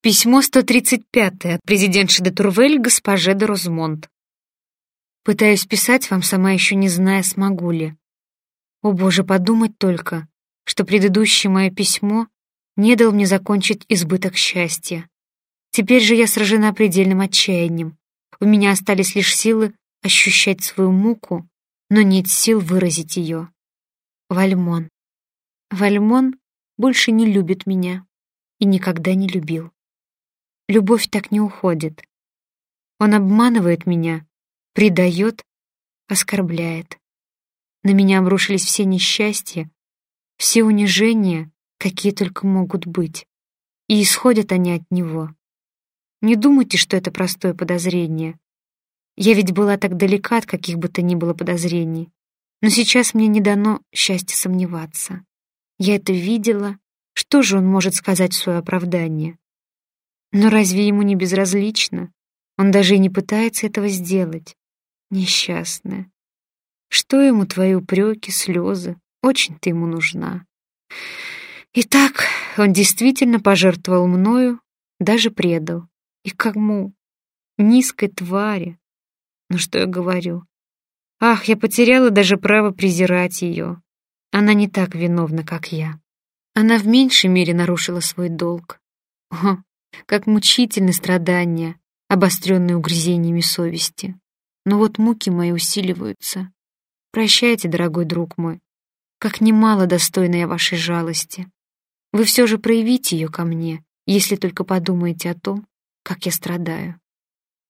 Письмо 135 от президентши де Турвель госпоже де Розмонт. Пытаюсь писать вам, сама еще не зная, смогу ли. О боже, подумать только, что предыдущее мое письмо не дал мне закончить избыток счастья. Теперь же я сражена предельным отчаянием. У меня остались лишь силы ощущать свою муку, но нет сил выразить ее. Вальмон. Вальмон больше не любит меня и никогда не любил. Любовь так не уходит. Он обманывает меня, предает, оскорбляет. На меня обрушились все несчастья, все унижения, какие только могут быть, и исходят они от него. Не думайте, что это простое подозрение. Я ведь была так далека от каких бы то ни было подозрений, но сейчас мне не дано счастья сомневаться. Я это видела, что же он может сказать в свое оправдание? Но разве ему не безразлично? Он даже и не пытается этого сделать. Несчастная. Что ему твои упреки, слезы? Очень ты ему нужна. Итак, он действительно пожертвовал мною, даже предал. И кому? Низкой твари. Ну что я говорю? Ах, я потеряла даже право презирать ее. Она не так виновна, как я. Она в меньшей мере нарушила свой долг. О, как мучительны страдания, обостренные угрызениями совести. Но вот муки мои усиливаются. Прощайте, дорогой друг мой, как немало достойна я вашей жалости. Вы все же проявите ее ко мне, если только подумаете о том, как я страдаю.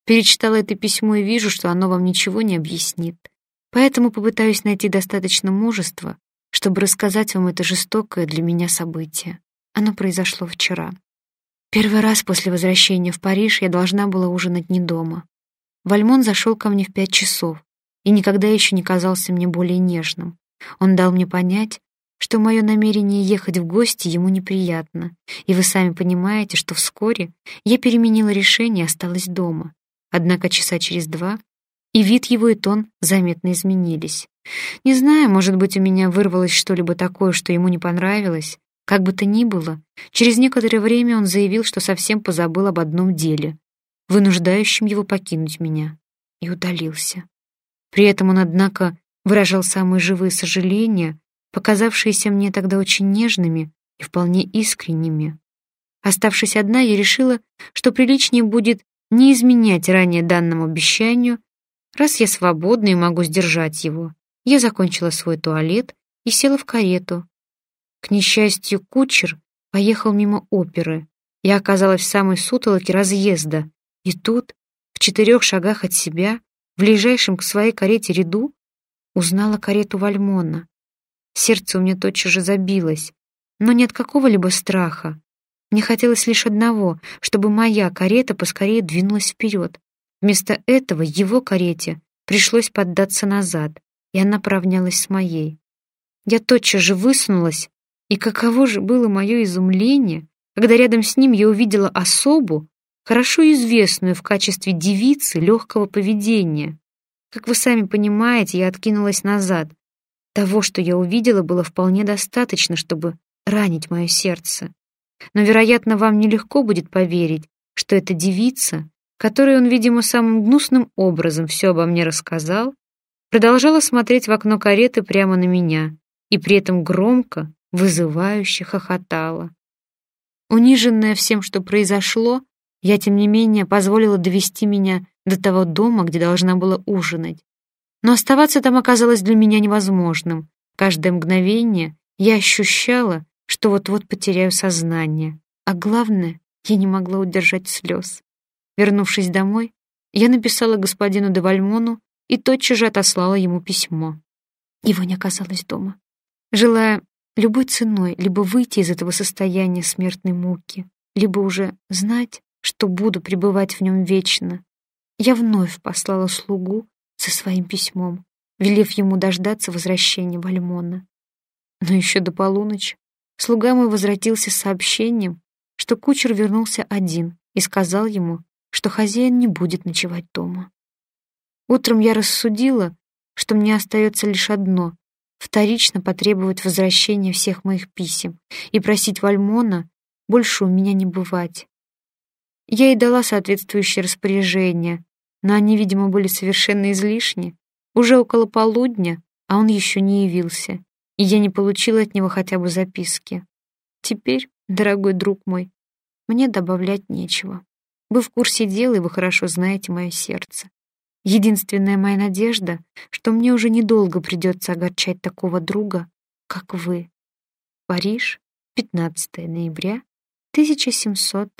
Перечитала это письмо и вижу, что оно вам ничего не объяснит. Поэтому попытаюсь найти достаточно мужества, чтобы рассказать вам это жестокое для меня событие. Оно произошло вчера. Первый раз после возвращения в Париж я должна была ужинать не дома. Вальмон зашел ко мне в пять часов и никогда еще не казался мне более нежным. Он дал мне понять, что мое намерение ехать в гости ему неприятно, и вы сами понимаете, что вскоре я переменила решение и осталась дома. Однако часа через два и вид его и тон заметно изменились. Не знаю, может быть, у меня вырвалось что-либо такое, что ему не понравилось, как бы то ни было, через некоторое время он заявил, что совсем позабыл об одном деле, вынуждающем его покинуть меня, и удалился. При этом он, однако, выражал самые живые сожаления, показавшиеся мне тогда очень нежными и вполне искренними. Оставшись одна, я решила, что приличнее будет не изменять ранее данному обещанию, раз я свободна и могу сдержать его. Я закончила свой туалет и села в карету, к несчастью, кучер поехал мимо оперы. Я оказалась в самой сутолоке разъезда. И тут, в четырех шагах от себя, в ближайшем к своей карете ряду, узнала карету Вальмона. Сердце у меня тотчас же забилось, но не от какого-либо страха. Мне хотелось лишь одного, чтобы моя карета поскорее двинулась вперед. Вместо этого его карете пришлось поддаться назад, и она поравнялась с моей. Я тотчас же высунулась и каково же было мое изумление, когда рядом с ним я увидела особу, хорошо известную в качестве девицы легкого поведения. Как вы сами понимаете, я откинулась назад. Того, что я увидела, было вполне достаточно, чтобы ранить мое сердце. Но, вероятно, вам нелегко будет поверить, что эта девица, которой он, видимо, самым гнусным образом все обо мне рассказал, продолжала смотреть в окно кареты прямо на меня и при этом громко, вызывающе хохотала. Униженная всем, что произошло, я, тем не менее, позволила довести меня до того дома, где должна была ужинать. Но оставаться там оказалось для меня невозможным. Каждое мгновение я ощущала, что вот-вот потеряю сознание. А главное, я не могла удержать слез. Вернувшись домой, я написала господину де Вальмону и тотчас же отослала ему письмо. Его не оказалось дома. Желая любой ценой либо выйти из этого состояния смертной муки, либо уже знать, что буду пребывать в нем вечно. Я вновь послала слугу со своим письмом, велев ему дождаться возвращения Вальмона. Но еще до полуночи слуга мой возвратился с сообщением, что кучер вернулся один и сказал ему, что хозяин не будет ночевать дома. Утром я рассудила, что мне остается лишь одно вторично потребовать возвращения всех моих писем и просить Вальмона больше у меня не бывать. Я ей дала соответствующее распоряжение, но они, видимо, были совершенно излишни. Уже около полудня, а он еще не явился, и я не получила от него хотя бы записки. Теперь, дорогой друг мой, мне добавлять нечего. Вы в курсе дела, и вы хорошо знаете мое сердце. Единственная моя надежда, что мне уже недолго придется огорчать такого друга, как вы. Париж, 15 ноября 1700